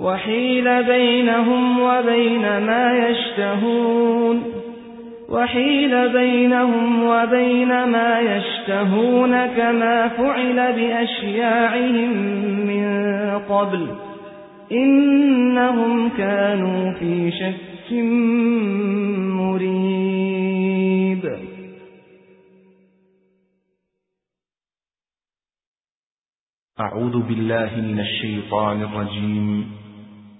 وحيل بينهم وبين ما يشتهون وحيل بينهم وبين ما يشتهون كما فعل بأشياعهم من قبل إنهم كانوا في شك مريب أعوذ بالله من الشيطان الرجيم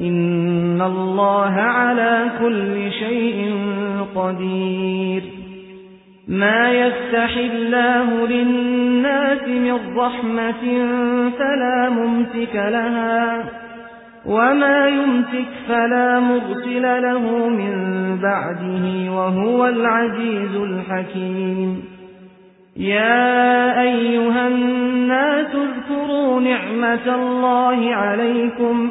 إن الله على كل شيء قدير ما يفتح الله للناس من رحمة فلا ممسك لها وما يمسك فلا مرسل له من بعده وهو العزيز الحكيم يا أيها الناس اذكروا نعمة الله عليكم